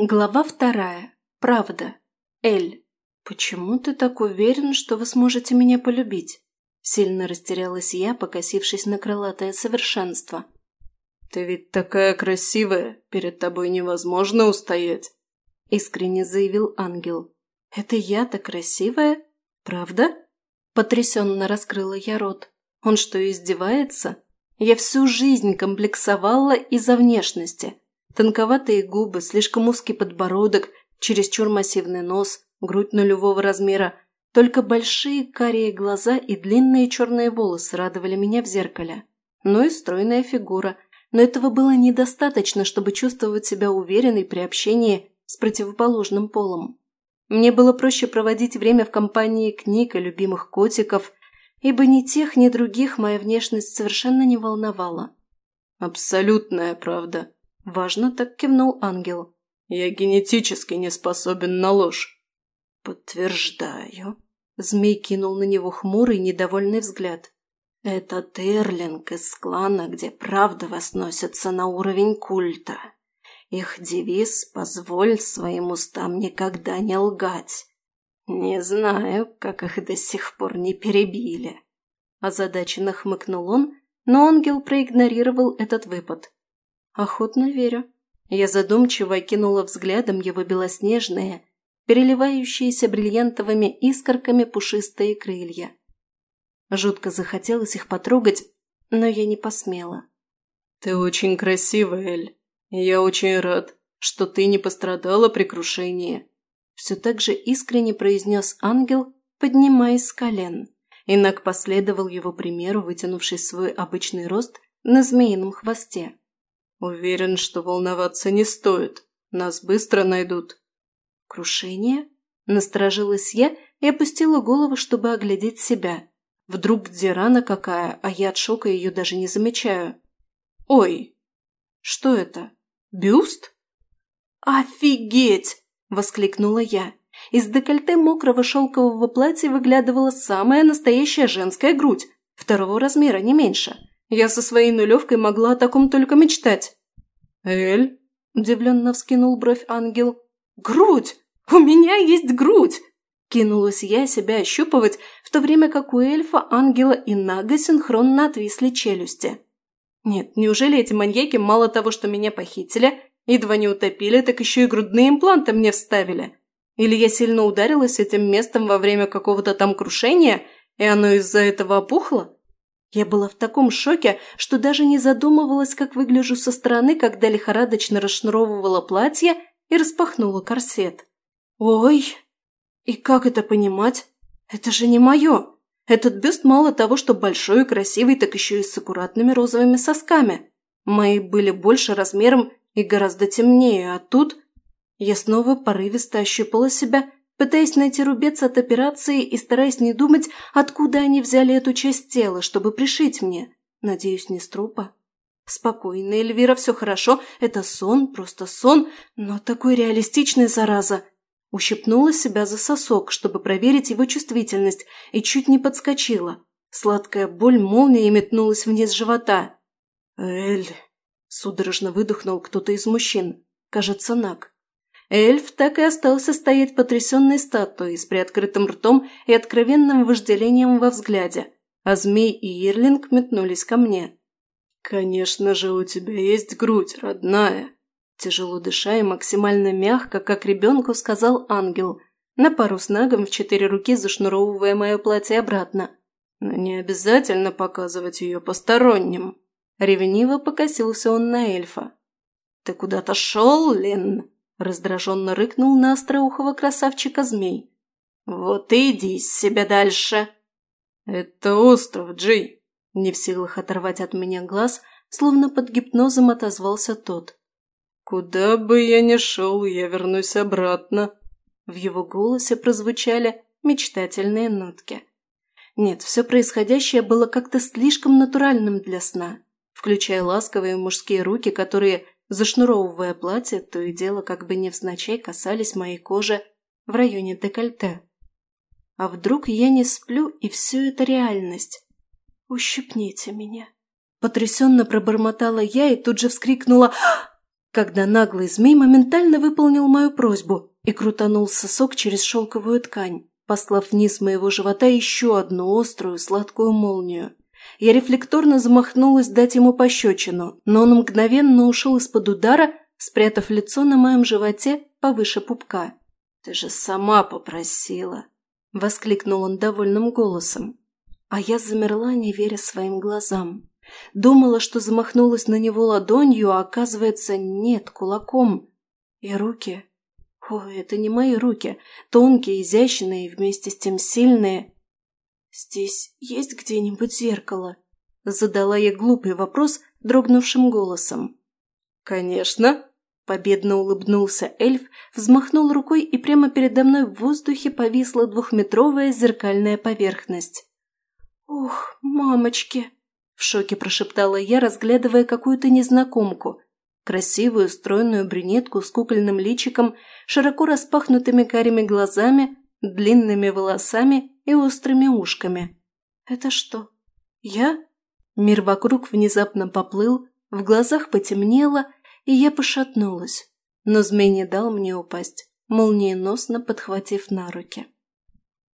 Глава вторая. Правда. Эль. «Почему ты так уверен, что вы сможете меня полюбить?» Сильно растерялась я, покосившись на крылатое совершенство. «Ты ведь такая красивая, перед тобой невозможно устоять!» Искренне заявил ангел. «Это я-то красивая? Правда?» Потрясенно раскрыла я рот. «Он что, издевается? Я всю жизнь комплексовала из-за внешности». Тонковатые губы, слишком узкий подбородок, чересчур массивный нос, грудь нулевого размера. Только большие карие глаза и длинные черные волосы радовали меня в зеркале. Ну и стройная фигура. Но этого было недостаточно, чтобы чувствовать себя уверенной при общении с противоположным полом. Мне было проще проводить время в компании книг и любимых котиков, ибо ни тех, ни других моя внешность совершенно не волновала. «Абсолютная правда», Важно так кивнул ангел. «Я генетически не способен на ложь». «Подтверждаю». Змей кинул на него хмурый, недовольный взгляд. «Это Терлинг из клана, где правда восносится на уровень культа. Их девиз «Позволь своим устам никогда не лгать». «Не знаю, как их до сих пор не перебили». Озадаченно хмыкнул он, но ангел проигнорировал этот выпад – «Охотно верю». Я задумчиво окинула взглядом его белоснежные, переливающиеся бриллиантовыми искорками пушистые крылья. Жутко захотелось их потрогать, но я не посмела. «Ты очень красивая, Эль. Я очень рад, что ты не пострадала при крушении», все так же искренне произнес ангел, поднимаясь с колен. Инак последовал его примеру, вытянувший свой обычный рост на змеином хвосте. Уверен, что волноваться не стоит. Нас быстро найдут. Крушение? Насторожилась я и опустила голову, чтобы оглядеть себя. Вдруг где рана какая, а я от шока ее даже не замечаю. Ой! Что это? Бюст? Офигеть! Воскликнула я. Из декольте мокрого шелкового платья выглядывала самая настоящая женская грудь, второго размера, не меньше. Я со своей нулевкой могла о таком только мечтать. «Эль?» – удивленно вскинул бровь ангел. «Грудь! У меня есть грудь!» Кинулась я себя ощупывать, в то время как у эльфа, ангела и нага синхронно отвисли челюсти. Нет, неужели эти маньяки мало того, что меня похитили, едва не утопили, так еще и грудные импланты мне вставили? Или я сильно ударилась этим местом во время какого-то там крушения, и оно из-за этого опухло? Я была в таком шоке, что даже не задумывалась, как выгляжу со стороны, когда лихорадочно расшнуровывала платье и распахнула корсет. «Ой! И как это понимать? Это же не мое! Этот бюст мало того, что большой и красивый, так еще и с аккуратными розовыми сосками. Мои были больше размером и гораздо темнее, а тут...» Я снова порывисто ощупала себя – пытаясь найти рубец от операции и стараясь не думать, откуда они взяли эту часть тела, чтобы пришить мне. Надеюсь, не с трупа. Спокойно, Эльвира, все хорошо. Это сон, просто сон, но такой реалистичный, зараза. Ущипнула себя за сосок, чтобы проверить его чувствительность, и чуть не подскочила. Сладкая боль молнией метнулась вниз живота. «Эль!» – судорожно выдохнул кто-то из мужчин. Эльф так и остался стоять потрясенной статуей с приоткрытым ртом и откровенным вожделением во взгляде, а змей и Ирлинг метнулись ко мне. «Конечно же, у тебя есть грудь, родная!» Тяжело дыша и максимально мягко, как ребенку, сказал ангел, на пару с нагом в четыре руки зашнуровывая мое платье обратно. «Но не обязательно показывать ее посторонним!» Ревниво покосился он на эльфа. «Ты куда-то шел, Лин?» раздраженно рыкнул на остроухого красавчика змей. «Вот иди иди себя дальше!» «Это остров, Джей!» Не в силах оторвать от меня глаз, словно под гипнозом отозвался тот. «Куда бы я ни шел, я вернусь обратно!» В его голосе прозвучали мечтательные нотки. Нет, все происходящее было как-то слишком натуральным для сна, включая ласковые мужские руки, которые Зашнуровывая платье, то и дело как бы невзначай касались моей кожи в районе декольте. А вдруг я не сплю, и все это реальность? «Ущипните меня!» Потрясенно пробормотала я и тут же вскрикнула «А!» когда наглый змей моментально выполнил мою просьбу и крутанул сосок через шелковую ткань, послав вниз моего живота еще одну острую сладкую молнию. Я рефлекторно замахнулась дать ему пощечину, но он мгновенно ушел из-под удара, спрятав лицо на моем животе повыше пупка. «Ты же сама попросила!» — воскликнул он довольным голосом. А я замерла, не веря своим глазам. Думала, что замахнулась на него ладонью, а оказывается, нет, кулаком. И руки. О, это не мои руки. Тонкие, изящные, вместе с тем сильные. «Здесь есть где-нибудь зеркало?» – задала я глупый вопрос дрогнувшим голосом. «Конечно!» – победно улыбнулся эльф, взмахнул рукой, и прямо передо мной в воздухе повисла двухметровая зеркальная поверхность. «Ух, мамочки!» – в шоке прошептала я, разглядывая какую-то незнакомку. Красивую, стройную брюнетку с кукольным личиком, широко распахнутыми карими глазами, длинными волосами и острыми ушками. «Это что? Я?» Мир вокруг внезапно поплыл, в глазах потемнело, и я пошатнулась. Но змей не дал мне упасть, молниеносно подхватив на руки.